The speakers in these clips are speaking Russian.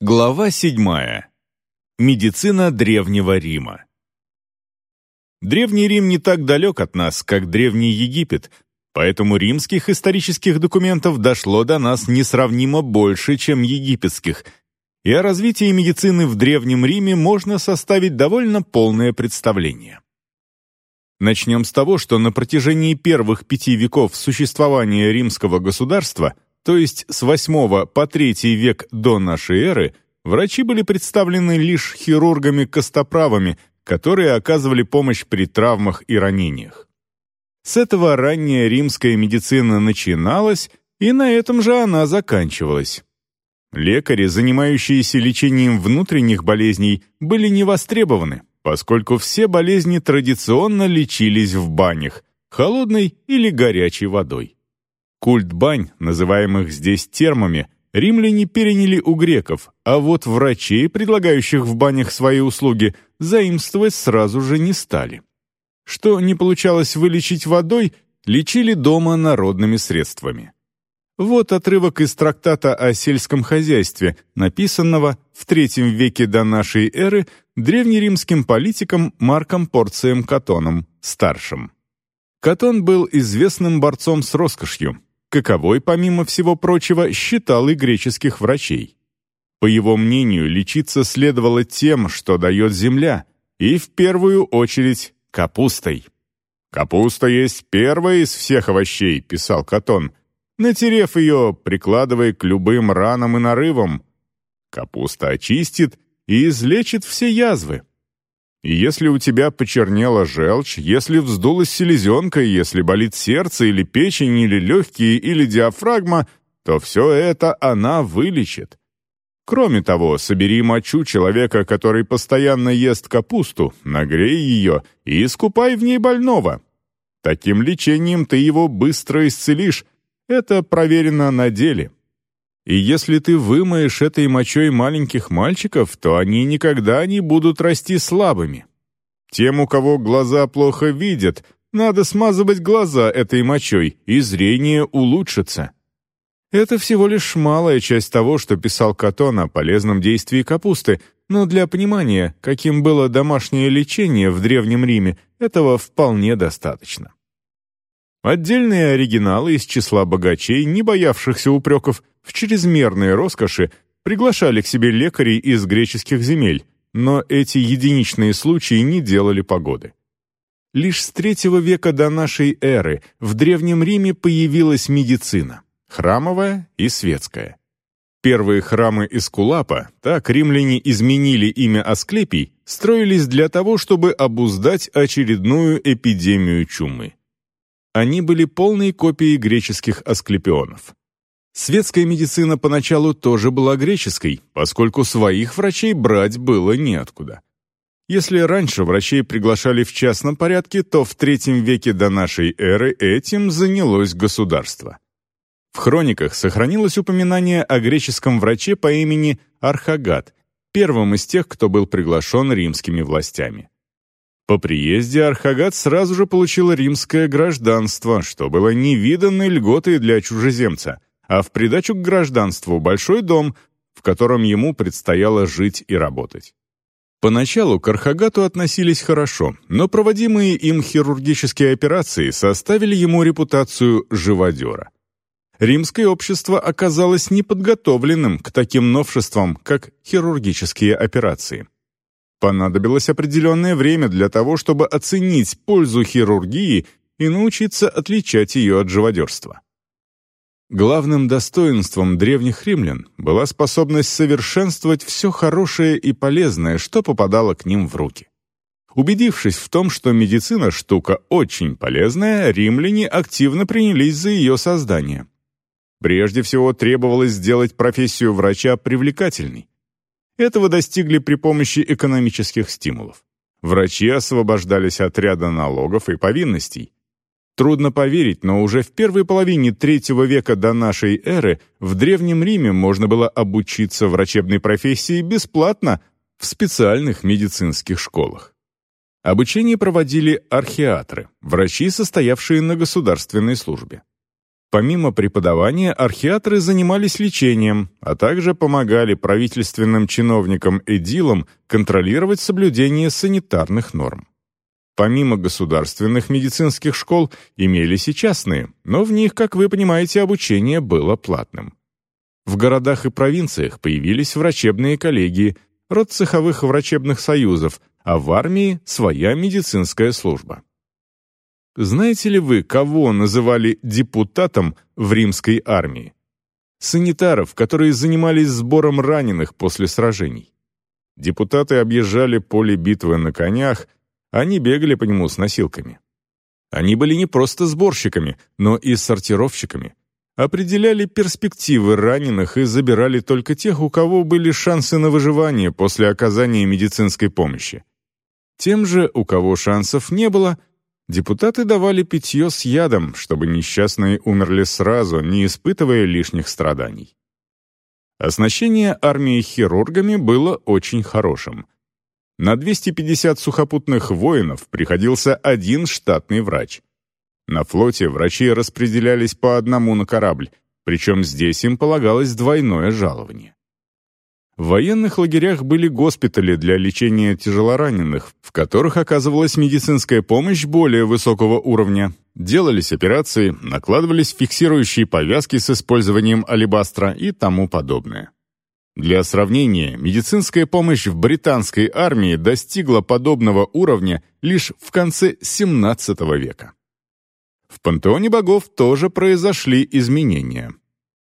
Глава 7. Медицина Древнего Рима. Древний Рим не так далек от нас, как Древний Египет, поэтому римских исторических документов дошло до нас несравнимо больше, чем египетских, и о развитии медицины в Древнем Риме можно составить довольно полное представление. Начнем с того, что на протяжении первых пяти веков существования римского государства – то есть с VIII по III век до нашей эры, врачи были представлены лишь хирургами-костоправами, которые оказывали помощь при травмах и ранениях. С этого ранняя римская медицина начиналась, и на этом же она заканчивалась. Лекари, занимающиеся лечением внутренних болезней, были не востребованы, поскольку все болезни традиционно лечились в банях, холодной или горячей водой. Культ бань, называемых здесь термами, римляне переняли у греков, а вот врачей, предлагающих в банях свои услуги, заимствовать сразу же не стали. Что не получалось вылечить водой, лечили дома народными средствами. Вот отрывок из трактата о сельском хозяйстве, написанного в III веке до нашей эры древнеримским политиком Марком Порцием Катоном, старшим. Катон был известным борцом с роскошью, каковой, помимо всего прочего, считал и греческих врачей. По его мнению, лечиться следовало тем, что дает земля, и в первую очередь капустой. «Капуста есть первая из всех овощей», — писал Катон, натерев ее, прикладывая к любым ранам и нарывам. Капуста очистит и излечит все язвы. Если у тебя почернела желчь, если вздулась селезенка, если болит сердце или печень, или легкие, или диафрагма, то все это она вылечит. Кроме того, собери мочу человека, который постоянно ест капусту, нагрей ее и искупай в ней больного. Таким лечением ты его быстро исцелишь. Это проверено на деле. И если ты вымоешь этой мочой маленьких мальчиков, то они никогда не будут расти слабыми. Тем, у кого глаза плохо видят, надо смазывать глаза этой мочой, и зрение улучшится. Это всего лишь малая часть того, что писал Катон о полезном действии капусты, но для понимания, каким было домашнее лечение в Древнем Риме, этого вполне достаточно. Отдельные оригиналы из числа богачей, не боявшихся упреков в чрезмерной роскоши, приглашали к себе лекарей из греческих земель, но эти единичные случаи не делали погоды. Лишь с третьего века до нашей эры в Древнем Риме появилась медицина – храмовая и светская. Первые храмы Эскулапа, так римляне изменили имя Асклепий, строились для того, чтобы обуздать очередную эпидемию чумы. Они были полной копией греческих асклепионов. Светская медицина поначалу тоже была греческой, поскольку своих врачей брать было неоткуда. Если раньше врачей приглашали в частном порядке, то в третьем веке до нашей эры этим занялось государство. В хрониках сохранилось упоминание о греческом враче по имени Архагат, первом из тех, кто был приглашен римскими властями. По приезде Архагат сразу же получил римское гражданство, что было невиданной льготой для чужеземца, а в придачу к гражданству большой дом, в котором ему предстояло жить и работать. Поначалу к Архагату относились хорошо, но проводимые им хирургические операции составили ему репутацию живодера. Римское общество оказалось неподготовленным к таким новшествам, как хирургические операции. Понадобилось определенное время для того, чтобы оценить пользу хирургии и научиться отличать ее от живодерства. Главным достоинством древних римлян была способность совершенствовать все хорошее и полезное, что попадало к ним в руки. Убедившись в том, что медицина – штука очень полезная, римляне активно принялись за ее создание. Прежде всего требовалось сделать профессию врача привлекательной, этого достигли при помощи экономических стимулов. Врачи освобождались от ряда налогов и повинностей. Трудно поверить, но уже в первой половине третьего века до нашей эры в Древнем Риме можно было обучиться врачебной профессии бесплатно в специальных медицинских школах. Обучение проводили архиатры, врачи, состоявшие на государственной службе. Помимо преподавания, архиатры занимались лечением, а также помогали правительственным чиновникам-эдилам контролировать соблюдение санитарных норм. Помимо государственных медицинских школ имелись и частные, но в них, как вы понимаете, обучение было платным. В городах и провинциях появились врачебные коллегии, род цеховых врачебных союзов, а в армии своя медицинская служба. Знаете ли вы, кого называли депутатом в римской армии? Санитаров, которые занимались сбором раненых после сражений. Депутаты объезжали поле битвы на конях, они бегали по нему с носилками. Они были не просто сборщиками, но и сортировщиками. Определяли перспективы раненых и забирали только тех, у кого были шансы на выживание после оказания медицинской помощи. Тем же, у кого шансов не было, депутаты давали питье с ядом, чтобы несчастные умерли сразу, не испытывая лишних страданий. Оснащение армии хирургами было очень хорошим — на 250 сухопутных воинов приходился один штатный врач. На флоте врачи распределялись по одному на корабль, причем здесь им полагалось двойное жалование. В военных лагерях были госпитали для лечения тяжелораненых, в которых оказывалась медицинская помощь более высокого уровня, делались операции, накладывались фиксирующие повязки с использованием алебастра и тому подобное. Для сравнения, медицинская помощь в британской армии достигла подобного уровня лишь в конце XVII века. В пантеоне богов тоже произошли изменения.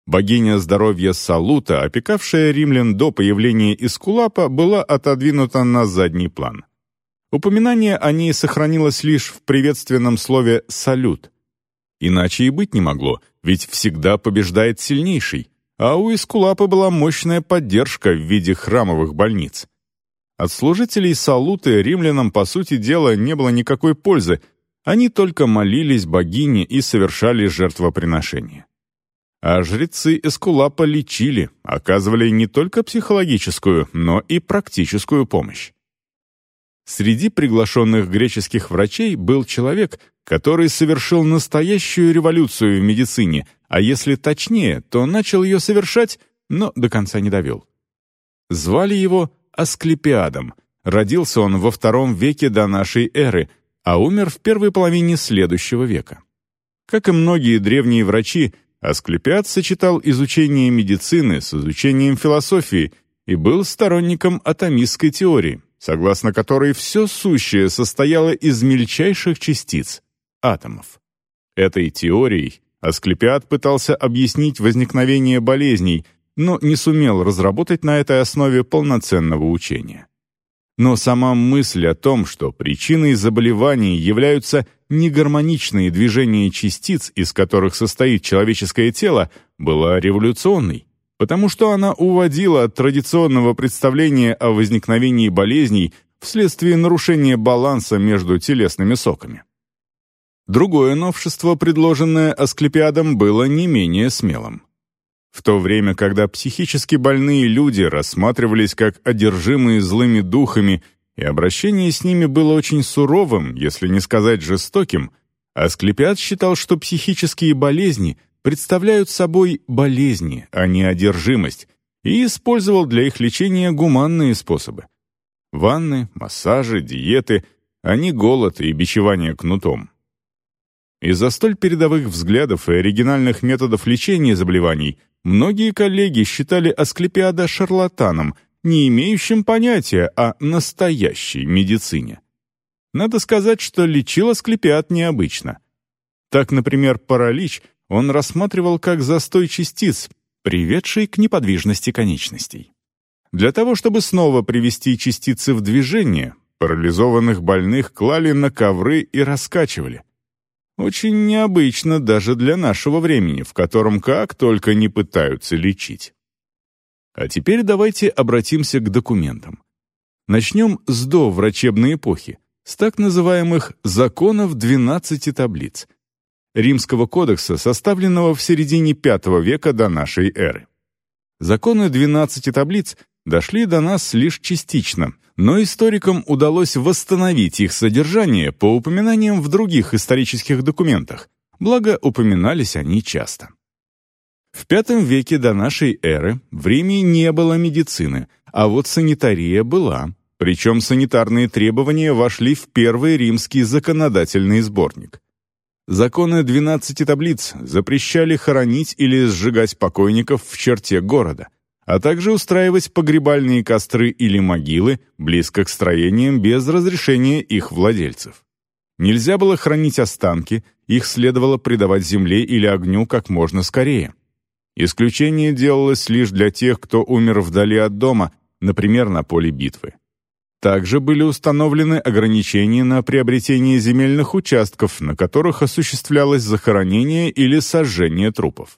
Богиня здоровья Салута, опекавшая римлян до появления Искулапа, была отодвинута на задний план. Упоминание о ней сохранилось лишь в приветственном слове «салют». Иначе и быть не могло, ведь всегда побеждает сильнейший — а у Искулапа была мощная поддержка в виде храмовых больниц. От служителей Салуты римлянам, по сути дела, не было никакой пользы, они только молились богине и совершали жертвоприношения. А жрецы Эскулапа лечили, оказывали не только психологическую, но и практическую помощь. Среди приглашенных греческих врачей был человек, который совершил настоящую революцию в медицине, а если точнее, то начал ее совершать, но до конца не довел. Звали его Асклепиадом. Родился он во втором веке до нашей эры, а умер в первой половине следующего века. Как и многие древние врачи, Асклепиад сочетал изучение медицины с изучением философии и был сторонником атомистской теории, согласно которой все сущее состояло из мельчайших частиц — атомов. Этой теорией Асклепиад пытался объяснить возникновение болезней, но не сумел разработать на этой основе полноценного учения. Но сама мысль о том, что причиной заболеваний являются негармоничные движения частиц, из которых состоит человеческое тело, была революционной потому что она уводила от традиционного представления о возникновении болезней вследствие нарушения баланса между телесными соками. Другое новшество, предложенное Асклепиадом, было не менее смелым. В то время, когда психически больные люди рассматривались как одержимые злыми духами, и обращение с ними было очень суровым, если не сказать жестоким, Асклепиад считал, что психические болезни представляют собой болезни, а не одержимость, и использовал для их лечения гуманные способы. Ванны, массажи, диеты, а не голод и бичевание кнутом. Из-за столь передовых взглядов и оригинальных методов лечения заболеваний многие коллеги считали Асклепиада шарлатаном, не имеющим понятия о настоящей медицине. Надо сказать, что лечил Асклепиад необычно. Так, например, паралич — он рассматривал как застой частиц, приведший к неподвижности конечностей. Для того, чтобы снова привести частицы в движение, парализованных больных клали на ковры и раскачивали. Очень необычно даже для нашего времени, в котором как только не пытаются лечить. А теперь давайте обратимся к документам. Начнем с доврачебной эпохи, с так называемых «законов 12 таблиц», Римского кодекса, составленного в середине V века до нашей эры. Законы 12 таблиц дошли до нас лишь частично, но историкам удалось восстановить их содержание по упоминаниям в других исторических документах, благо упоминались они часто. В V веке до нашей эры в Риме не было медицины, а вот санитария была, причем санитарные требования вошли в первый римский законодательный сборник. Законы 12 таблиц запрещали хоронить или сжигать покойников в черте города, а также устраивать погребальные костры или могилы близко к строениям без разрешения их владельцев. Нельзя было хранить останки, их следовало предавать земле или огню как можно скорее. Исключение делалось лишь для тех, кто умер вдали от дома, например, на поле битвы. Также были установлены ограничения на приобретение земельных участков, на которых осуществлялось захоронение или сожжение трупов.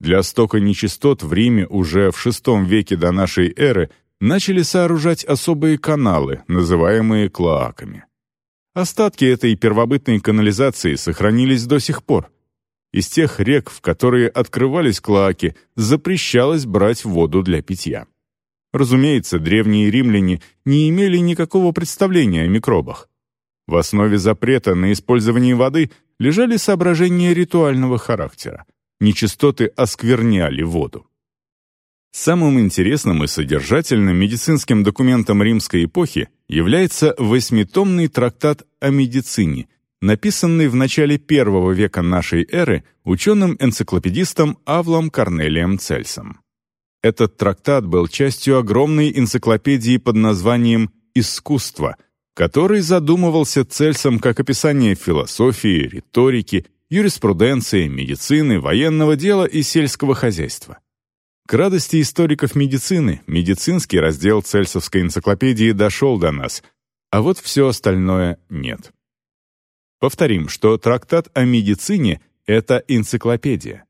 Для стока нечистот в Риме уже в VI веке до нашей эры начали сооружать особые каналы, называемые клоаками. Остатки этой первобытной канализации сохранились до сих пор. Из тех рек, в которые открывались клоаки, запрещалось брать воду для питья. Разумеется, древние римляне не имели никакого представления о микробах. В основе запрета на использование воды лежали соображения ритуального характера. Нечистоты оскверняли воду. Самым интересным и содержательным медицинским документом римской эпохи является восьмитомный трактат о медицине, написанный в начале первого века нашей эры ученым-энциклопедистом Авлом Корнелием Цельсом. Этот трактат был частью огромной энциклопедии под названием «Искусство», который задумывался Цельсом как описание философии, риторики, юриспруденции, медицины, военного дела и сельского хозяйства. К радости историков медицины медицинский раздел Цельсовской энциклопедии дошел до нас, а вот все остальное нет. Повторим, что трактат о медицине — это энциклопедия.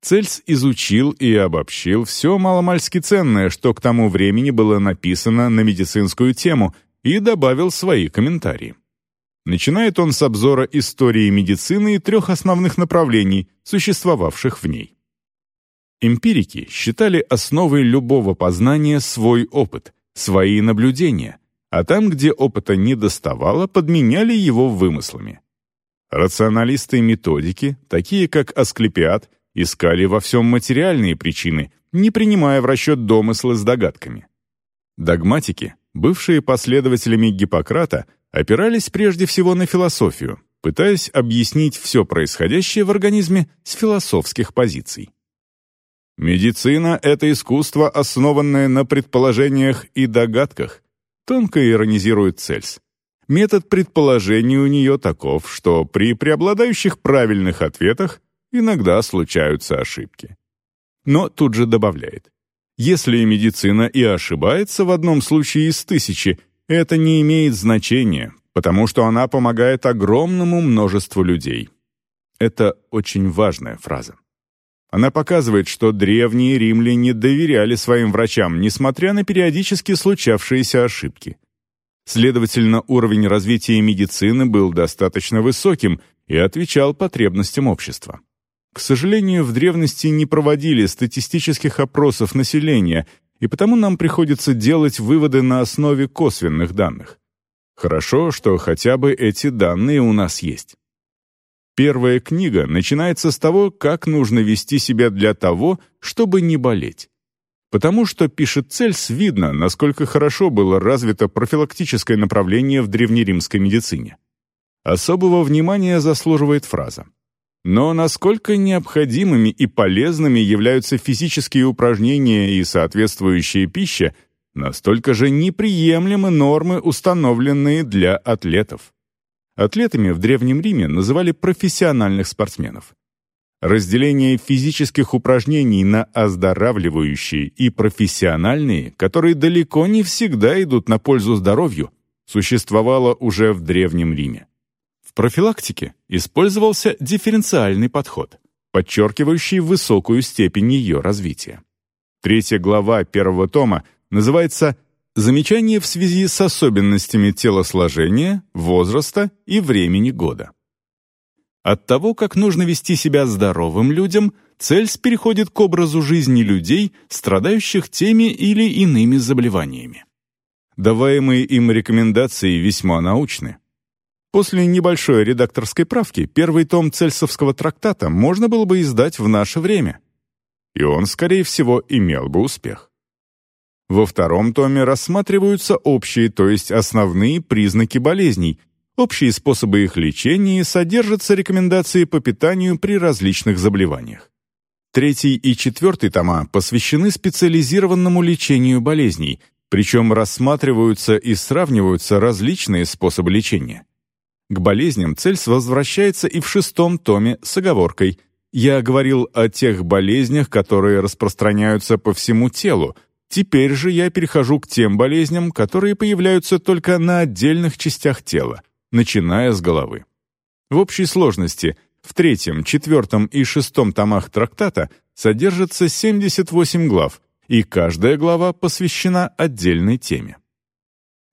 Цельс изучил и обобщил все маломальски ценное, что к тому времени было написано на медицинскую тему, и добавил свои комментарии. Начинает он с обзора истории медицины и трех основных направлений, существовавших в ней. Эмпирики считали основой любого познания свой опыт, свои наблюдения, а там, где опыта не доставало, подменяли его вымыслами. Рационалисты методики, такие как Асклепиад, искали во всем материальные причины, не принимая в расчет домыслы с догадками. Догматики, бывшие последователями Гиппократа, опирались прежде всего на философию, пытаясь объяснить все происходящее в организме с философских позиций. Медицина — это искусство, основанное на предположениях и догадках, тонко иронизирует Цельс. Метод предположений у нее таков, что при преобладающих правильных ответах иногда случаются ошибки. Но тут же добавляет, если медицина и ошибается в одном случае из тысячи, это не имеет значения, потому что она помогает огромному множеству людей. Это очень важная фраза. Она показывает, что древние римляне доверяли своим врачам, несмотря на периодически случавшиеся ошибки. Следовательно, уровень развития медицины был достаточно высоким и отвечал потребностям общества. К сожалению, в древности не проводили статистических опросов населения, и потому нам приходится делать выводы на основе косвенных данных. Хорошо, что хотя бы эти данные у нас есть. Первая книга начинается с того, как нужно вести себя для того, чтобы не болеть. Потому что, пишет Цельс, видно, насколько хорошо было развито профилактическое направление в древнеримской медицине. Особого внимания заслуживает фраза но насколько необходимыми и полезными являются физические упражнения и соответствующая пища, настолько же неприемлемы нормы, установленные для атлетов. Атлетами в Древнем Риме называли профессиональных спортсменов. Разделение физических упражнений на оздоравливающие и профессиональные, которые далеко не всегда идут на пользу здоровью, существовало уже в Древнем Риме профилактике использовался дифференциальный подход, подчеркивающий высокую степень ее развития. Третья глава первого тома называется «Замечания в связи с особенностями телосложения, возраста и времени года». От того, как нужно вести себя здоровым людям, Цельс переходит к образу жизни людей, страдающих теми или иными заболеваниями. Даваемые им рекомендации весьма научны. После небольшой редакторской правки первый том Цельсовского трактата можно было бы издать в наше время. И он, скорее всего, имел бы успех. Во втором томе рассматриваются общие, то есть основные признаки болезней, общие способы их лечения и содержатся рекомендации по питанию при различных заболеваниях. Третий и четвертый тома посвящены специализированному лечению болезней, причем рассматриваются и сравниваются различные способы лечения. К болезням Цельс возвращается и в шестом томе с оговоркой «Я говорил о тех болезнях, которые распространяются по всему телу, теперь же я перехожу к тем болезням, которые появляются только на отдельных частях тела, начиная с головы». В общей сложности в третьем, четвертом и шестом томах трактата содержится 78 глав, и каждая глава посвящена отдельной теме.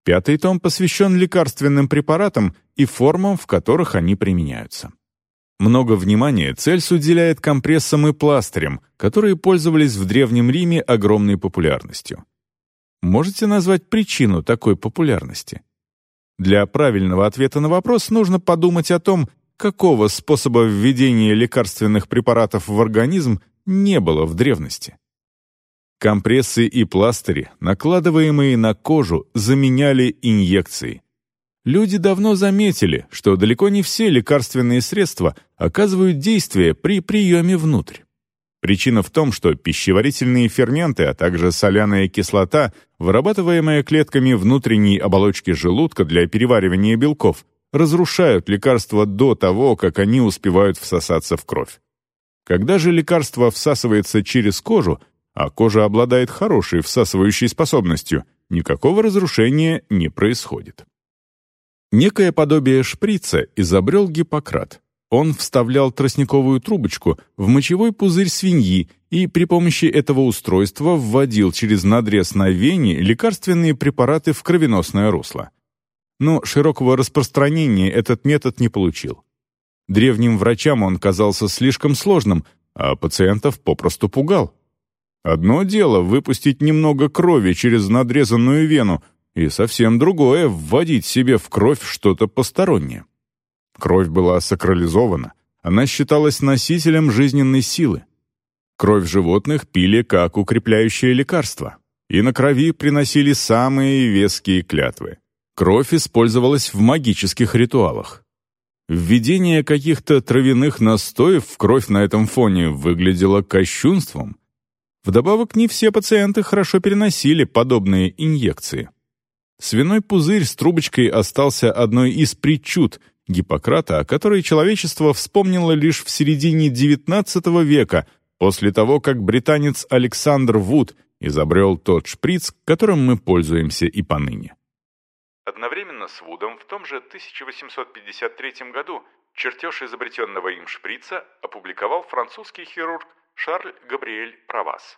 Пятый том посвящен лекарственным препаратам и формам, в которых они применяются. Много внимания Цельс уделяет компрессам и пластырям, которые пользовались в Древнем Риме огромной популярностью. Можете назвать причину такой популярности? Для правильного ответа на вопрос нужно подумать о том, какого способа введения лекарственных препаратов в организм не было в древности. Компрессы и пластыри, накладываемые на кожу, заменяли инъекции. Люди давно заметили, что далеко не все лекарственные средства оказывают действие при приеме внутрь. Причина в том, что пищеварительные ферменты, а также соляная кислота, вырабатываемая клетками внутренней оболочки желудка для переваривания белков, разрушают лекарства до того, как они успевают всосаться в кровь. Когда же лекарство всасывается через кожу, а кожа обладает хорошей всасывающей способностью, никакого разрушения не происходит. Некое подобие шприца изобрел Гиппократ. Он вставлял тростниковую трубочку в мочевой пузырь свиньи и при помощи этого устройства вводил через надрез на вене лекарственные препараты в кровеносное русло. Но широкого распространения этот метод не получил. Древним врачам он казался слишком сложным, а пациентов попросту пугал. Одно дело выпустить немного крови через надрезанную вену, и совсем другое — вводить себе в кровь что-то постороннее. Кровь была сакрализована, она считалась носителем жизненной силы. Кровь животных пили как укрепляющее лекарство, и на крови приносили самые веские клятвы. Кровь использовалась в магических ритуалах. Введение каких-то травяных настоев в кровь на этом фоне выглядело кощунством — Вдобавок, не все пациенты хорошо переносили подобные инъекции. Свиной пузырь с трубочкой остался одной из причуд Гиппократа, о которой человечество вспомнило лишь в середине XIX века, после того, как британец Александр Вуд изобрел тот шприц, которым мы пользуемся и поныне. Одновременно с Вудом в том же 1853 году чертеж изобретенного им шприца опубликовал французский хирург Шарль Габриэль Правас.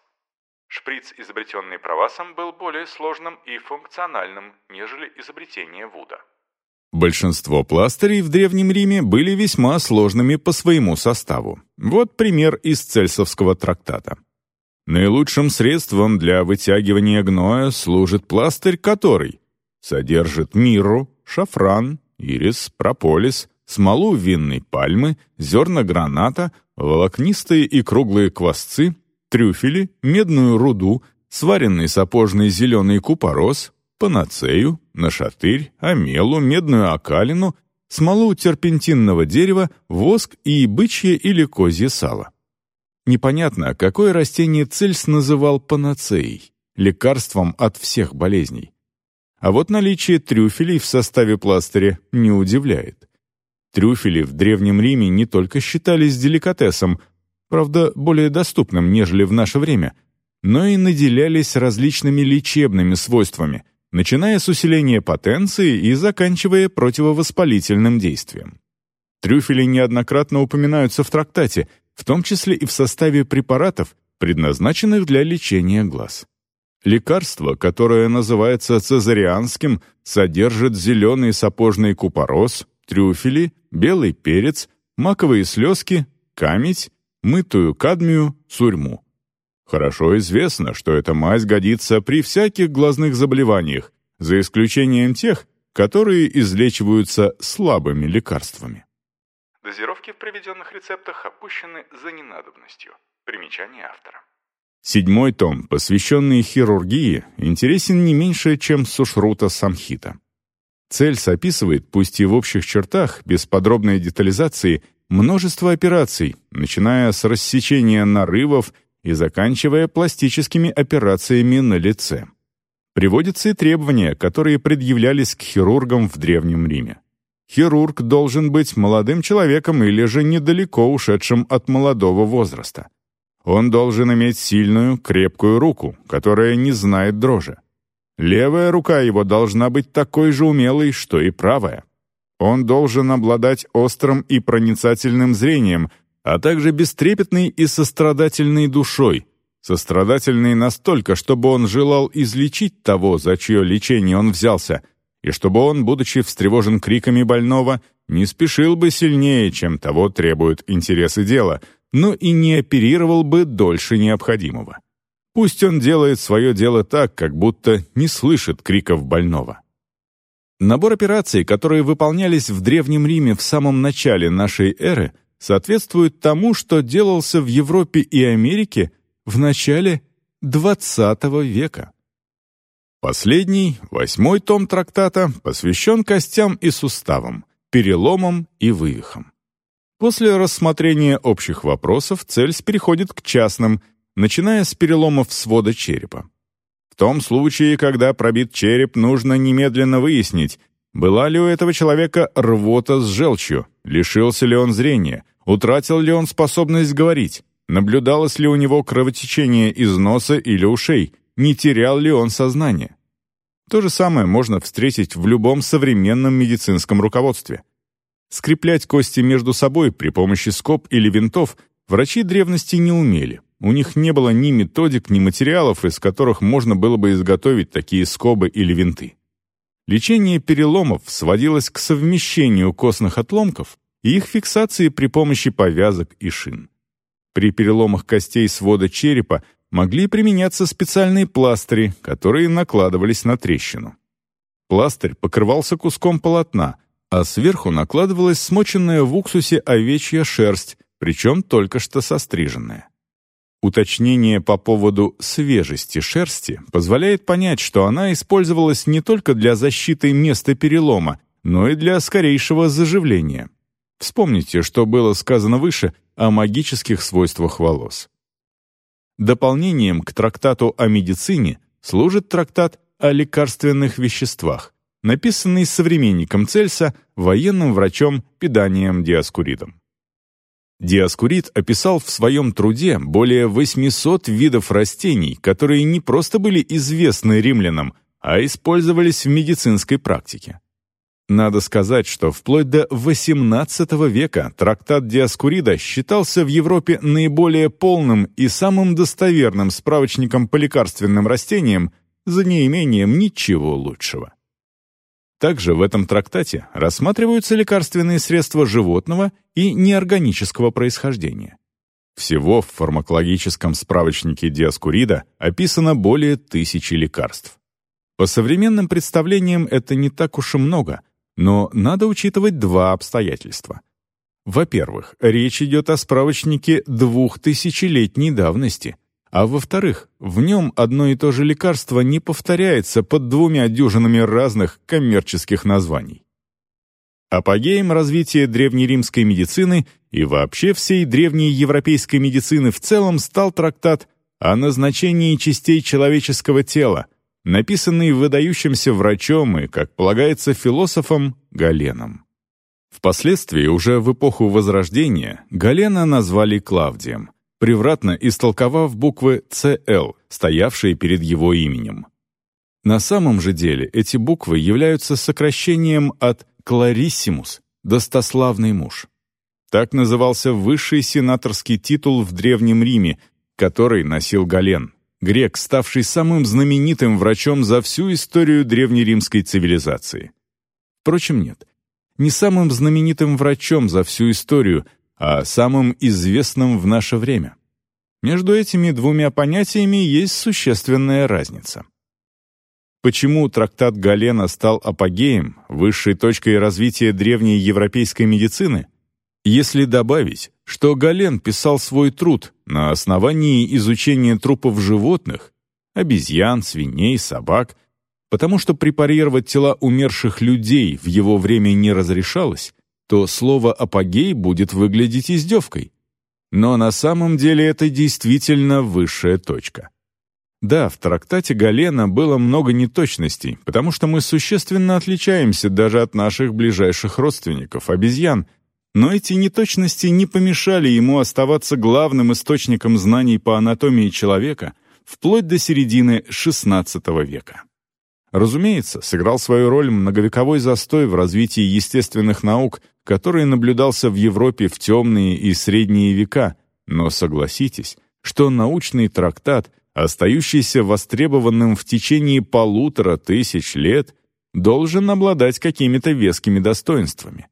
Шприц, изобретенный Правасом, был более сложным и функциональным, нежели изобретение Вуда. Большинство пластырей в Древнем Риме были весьма сложными по своему составу. Вот пример из Цельсовского трактата. Наилучшим средством для вытягивания гноя служит пластырь, который содержит мирру, шафран, ирис, прополис, смолу винной пальмы, зерна граната, волокнистые и круглые квасцы, трюфели, медную руду, сваренный сапожный зеленый купорос, панацею, нашатырь, амелу, медную окалину, смолу терпентинного дерева, воск и бычье или козье сало. Непонятно, какое растение Цельс называл панацеей, лекарством от всех болезней. А вот наличие трюфелей в составе пластыря не удивляет. Трюфели в Древнем Риме не только считались деликатесом, правда, более доступным, нежели в наше время, но и наделялись различными лечебными свойствами, начиная с усиления потенции и заканчивая противовоспалительным действием. Трюфели неоднократно упоминаются в трактате, в том числе и в составе препаратов, предназначенных для лечения глаз. Лекарство, которое называется цезарианским, содержит зеленый сапожный купорос, трюфели, белый перец, маковые слезки, камедь, мытую кадмию, сурьму. Хорошо известно, что эта мазь годится при всяких глазных заболеваниях, за исключением тех, которые излечиваются слабыми лекарствами. Дозировки в приведенных рецептах опущены за ненадобностью. Примечание автора. Седьмой том, посвященный хирургии, интересен не меньше, чем Сушрута Самхита. Цельс описывает, пусть и в общих чертах, без подробной детализации, множество операций, начиная с рассечения нарывов и заканчивая пластическими операциями на лице. Приводятся и требования, которые предъявлялись к хирургам в Древнем Риме. Хирург должен быть молодым человеком или же недалеко ушедшим от молодого возраста. Он должен иметь сильную, крепкую руку, которая не знает дрожи. Левая рука его должна быть такой же умелой, что и правая. Он должен обладать острым и проницательным зрением, а также бестрепетной и сострадательной душой, сострадательной настолько, чтобы он желал излечить того, за чье лечение он взялся, и чтобы он, будучи встревожен криками больного, не спешил бы сильнее, чем того требуют интересы дела, но и не оперировал бы дольше необходимого. Пусть он делает свое дело так, как будто не слышит криков больного. Набор операций, которые выполнялись в Древнем Риме в самом начале нашей эры, соответствует тому, что делался в Европе и Америке в начале XX века. Последний, восьмой том трактата, посвящен костям и суставам, переломам и вывихам. После рассмотрения общих вопросов Цельс переходит к частным, начиная с переломов свода черепа. В том случае, когда пробит череп, нужно немедленно выяснить, была ли у этого человека рвота с желчью, лишился ли он зрения, утратил ли он способность говорить, наблюдалось ли у него кровотечение из носа или ушей, не терял ли он сознание. То же самое можно встретить в любом современном медицинском руководстве. Скреплять кости между собой при помощи скоб или винтов врачи древности не умели. У них не было ни методик, ни материалов, из которых можно было бы изготовить такие скобы или винты. Лечение переломов сводилось к совмещению костных отломков и их фиксации при помощи повязок и шин. При переломах костей свода черепа могли применяться специальные пластыри, которые накладывались на трещину. Пластырь покрывался куском полотна, а сверху накладывалась смоченная в уксусе овечья шерсть, причем только что состриженная. Уточнение по поводу свежести шерсти позволяет понять, что она использовалась не только для защиты места перелома, но и для скорейшего заживления. Вспомните, что было сказано выше о магических свойствах волос. Дополнением к трактату о медицине служит трактат о лекарственных веществах, написанный современником Цельса, военным врачом Педанием Диаскуридом. Диаскурид описал в своем труде более 800 видов растений, которые не просто были известны римлянам, а использовались в медицинской практике. Надо сказать, что вплоть до XVIII века трактат Диаскурида считался в Европе наиболее полным и самым достоверным справочником по лекарственным растениям за неимением ничего лучшего. Также в этом трактате рассматриваются лекарственные средства животного и неорганического происхождения. Всего в фармакологическом справочнике Диаскурида описано более тысячи лекарств. По современным представлениям это не так уж и много, но надо учитывать два обстоятельства. Во-первых, речь идет о справочнике двухтысячелетней давности — а во-вторых, в нем одно и то же лекарство не повторяется под двумя дюжинами разных коммерческих названий. Апогеем развития древнеримской медицины и вообще всей древней европейской медицины в целом стал трактат о назначении частей человеческого тела, написанный выдающимся врачом и, как полагается, философом Галеном. Впоследствии, уже в эпоху Возрождения, Галена назвали Клавдием – превратно истолковав буквы «ЦЛ», стоявшие перед его именем. На самом же деле эти буквы являются сокращением от «клариссимус» — «достославный муж». Так назывался высший сенаторский титул в Древнем Риме, который носил Гален, грек, ставший самым знаменитым врачом за всю историю древнеримской цивилизации. Впрочем, нет. Не самым знаменитым врачом за всю историю — а самым известным в наше время. Между этими двумя понятиями есть существенная разница. почему трактат Галена стал апогеем, высшей точкой развития древней европейской медицины? Если добавить, что Гален писал свой труд на основании изучения трупов животных, обезьян, свиней, собак, потому что препарировать тела умерших людей в его время не разрешалось, то слово «апогей» будет выглядеть издевкой. Но на самом деле это действительно высшая точка. Да, в трактате Галена было много неточностей, потому что мы существенно отличаемся даже от наших ближайших родственников, обезьян, но эти неточности не помешали ему оставаться главным источником знаний по анатомии человека вплоть до середины XVI века. Разумеется, сыграл свою роль многовековой застой в развитии естественных наук, который наблюдался в Европе в темные и средние века, но согласитесь, что научный трактат, остающийся востребованным в течение полутора тысяч лет, должен обладать какими-то вескими достоинствами.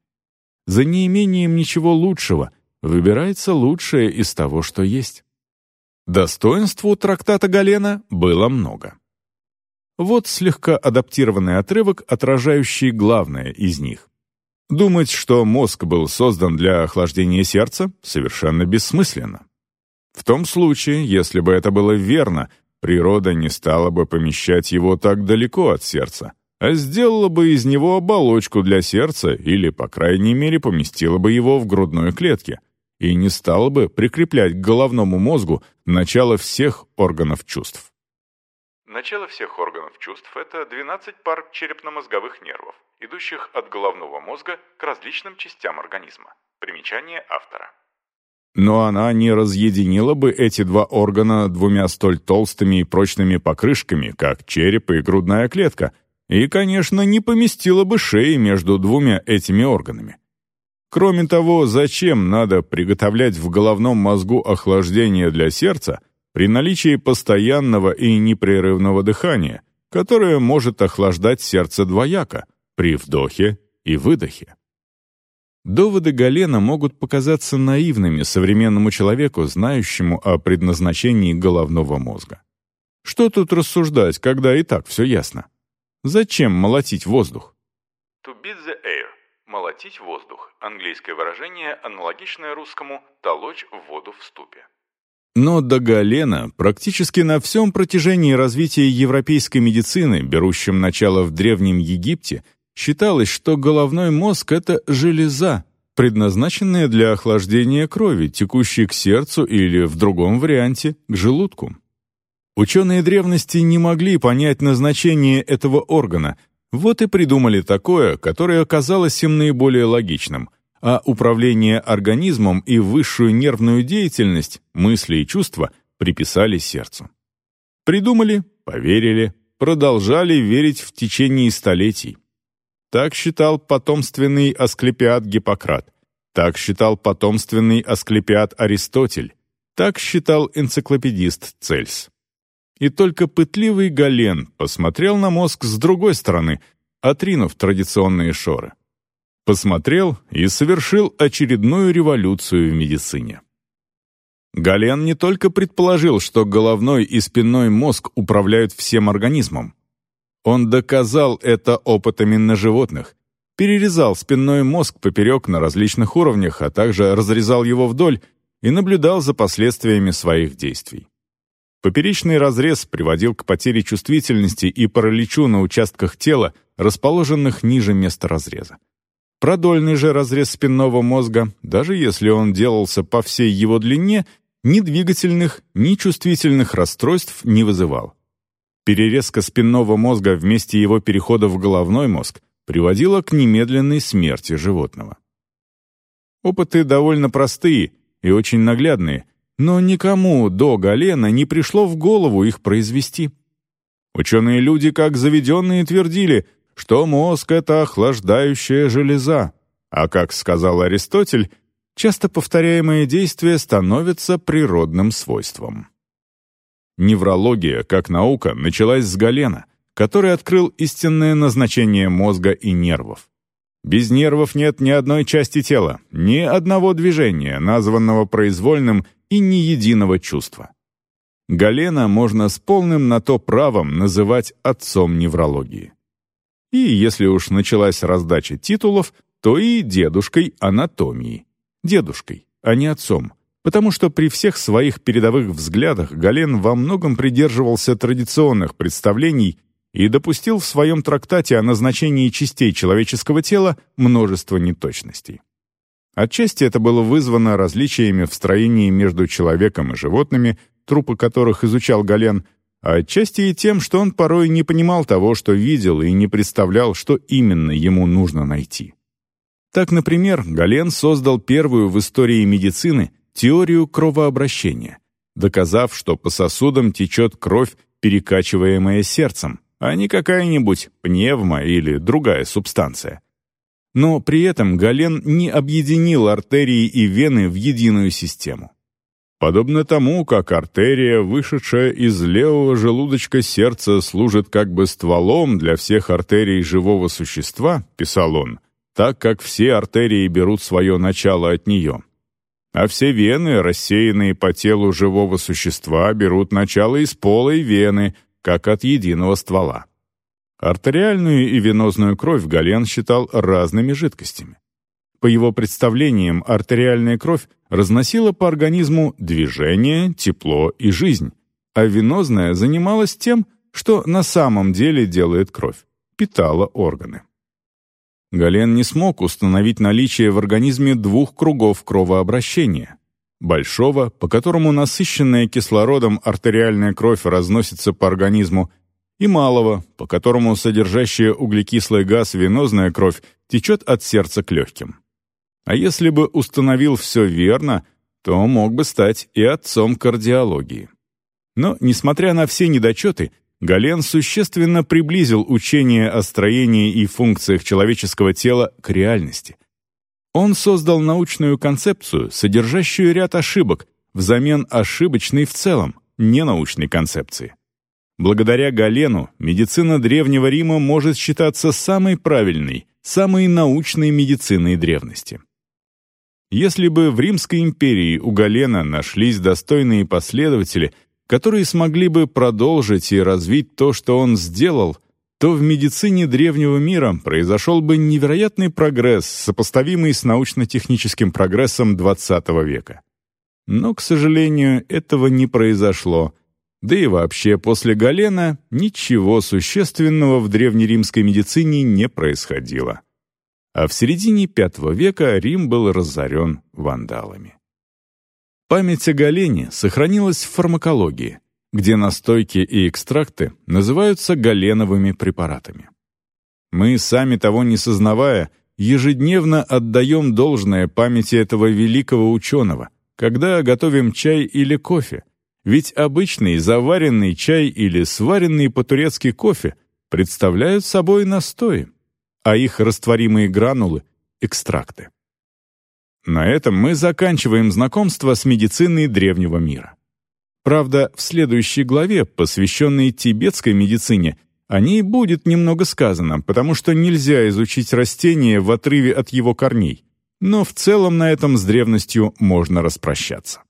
За неимением ничего лучшего выбирается лучшее из того, что есть. Достоинств у трактата Галена было много. Вот слегка адаптированный отрывок, отражающий главное из них. Думать, что мозг был создан для охлаждения сердца, совершенно бессмысленно. В том случае, если бы это было верно, природа не стала бы помещать его так далеко от сердца, а сделала бы из него оболочку для сердца или, по крайней мере, поместила бы его в грудной клетке и не стала бы прикреплять к головному мозгу начало всех органов чувств. Начало всех органов чувств – это 12 пар черепно-мозговых нервов, идущих от головного мозга к различным частям организма. Примечание автора. Но она не разъединила бы эти два органа двумя столь толстыми и прочными покрышками, как череп и грудная клетка, и, конечно, не поместила бы шеи между двумя этими органами. Кроме того, зачем надо приготовлять в головном мозгу охлаждение для сердца – при наличии постоянного и непрерывного дыхания, которое может охлаждать сердце двояко при вдохе и выдохе. Доводы Галена могут показаться наивными современному человеку, знающему о предназначении головного мозга. Что тут рассуждать, когда и так все ясно? Зачем молотить воздух? To beat the air. Молотить воздух. Английское выражение, аналогичное русскому «толочь воду в ступе». Но до Галена практически на всем протяжении развития европейской медицины, берущем начало в Древнем Египте, считалось, что головной мозг — это железа, предназначенная для охлаждения крови, текущей к сердцу или, в другом варианте, к желудку. Ученые древности не могли понять назначение этого органа, вот и придумали такое, которое оказалось им наиболее логичным — а управление организмом и высшую нервную деятельность, мысли и чувства приписали сердцу. Придумали, поверили, продолжали верить в течение столетий. Так считал потомственный Асклепиад Гиппократ, так считал потомственный Асклепиад Аристотель, так считал энциклопедист Цельс. И только пытливый Гален посмотрел на мозг с другой стороны, отринув традиционные шоры посмотрел и совершил очередную революцию в медицине. Гален не только предположил, что головной и спинной мозг управляют всем организмом. Он доказал это опытами на животных, перерезал спинной мозг поперек на различных уровнях, а также разрезал его вдоль и наблюдал за последствиями своих действий. Поперечный разрез приводил к потере чувствительности и параличу на участках тела, расположенных ниже места разреза. Продольный же разрез спинного мозга, даже если он делался по всей его длине, ни двигательных, ни чувствительных расстройств не вызывал. Перерезка спинного мозга вместе его перехода в головной мозг приводила к немедленной смерти животного. Опыты довольно простые и очень наглядные, но никому до Галена не пришло в голову их произвести. Ученые люди, как заведенные, твердили, что мозг — это охлаждающая железа, а, как сказал Аристотель, часто повторяемое действие становится природным свойством. Неврология, как наука, началась с Галена, который открыл истинное назначение мозга и нервов. Без нервов нет ни одной части тела, ни одного движения, названного произвольным, и ни единого чувства. Галена можно с полным на то правом называть отцом неврологии. И если уж началась раздача титулов, то и дедушкой анатомии. Дедушкой, а не отцом, потому что при всех своих передовых взглядах Гален во многом придерживался традиционных представлений и допустил в своем трактате о назначении частей человеческого тела множество неточностей. Отчасти это было вызвано различиями в строении между человеком и животными, трупы которых изучал Гален, отчасти и тем, что он порой не понимал того, что видел, и не представлял, что именно ему нужно найти. Так, например, Гален создал первую в истории медицины теорию кровообращения, доказав, что по сосудам течет кровь, перекачиваемая сердцем, а не какая-нибудь пневма или другая субстанция. Но при этом Гален не объединил артерии и вены в единую систему. Подобно тому, как артерия, вышедшая из левого желудочка сердца, служит как бы стволом для всех артерий живого существа, писал он, так как все артерии берут свое начало от нее. А все вены, рассеянные по телу живого существа, берут начало из полой вены, как от единого ствола. Артериальную и венозную кровь Гален считал разными жидкостями. По его представлениям, артериальная кровь разносила по организму движение, тепло и жизнь, а венозная занималась тем, что на самом деле делает кровь, питала органы. Гален не смог установить наличие в организме двух кругов кровообращения. Большого, по которому насыщенная кислородом артериальная кровь разносится по организму, и малого, по которому содержащая углекислый газ венозная кровь течет от сердца к легким. А если бы установил все верно, то мог бы стать и отцом кардиологии. Но, несмотря на все недочеты, Гален существенно приблизил учение о строении и функциях человеческого тела к реальности. Он создал научную концепцию, содержащую ряд ошибок, взамен ошибочной в целом, ненаучной концепции. Благодаря Галену медицина Древнего Рима может считаться самой правильной, самой научной медициной древности. Если бы в Римской империи у Галена нашлись достойные последователи – которые смогли бы продолжить и развить то, что он сделал, то в медицине древнего мира произошел бы невероятный прогресс, сопоставимый с научно-техническим прогрессом XX века. Но, к сожалению, этого не произошло. Да и вообще, после Галена ничего существенного в древнеримской медицине не происходило. А в середине V века Рим был разорен вандалами. Память о Галене сохранилась в фармакологии, где настойки и экстракты называются галеновыми препаратами. Мы, сами того не сознавая, ежедневно отдаем должное памяти этого великого ученого, когда готовим чай или кофе, ведь обычный заваренный чай или сваренный по-турецки кофе представляют собой настои, а их растворимые гранулы — экстракты. На этом мы заканчиваем знакомство с медициной древнего мира. Правда, в следующей главе, посвященной тибетской медицине, о ней будет немного сказано, потому что нельзя изучить растение в отрыве от его корней, но в целом на этом с древностью можно распрощаться.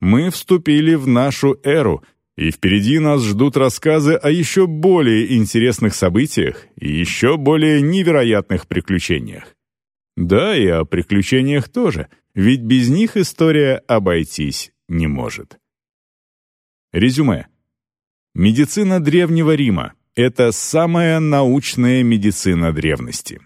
Мы вступили в нашу эру, и впереди нас ждут рассказы о еще более интересных событиях и еще более невероятных приключениях. Да, и о приключениях тоже, ведь без них история обойтись не может. Резюме. Медицина Древнего Рима — это самая научная медицина древности.